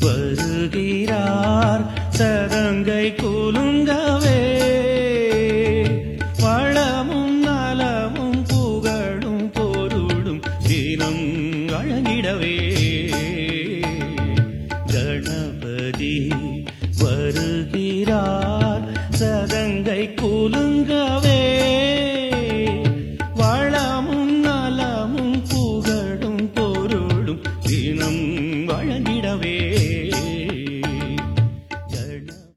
வருகிறார். சதங்கை கூலுங்கவே வளமும் நலமும் புகழும் பொருளும் தினம் வழங்கிடவே கணபதி வருகிறார். சதங்கை கூலுங்கவே வளமும் நலமும் புகழும்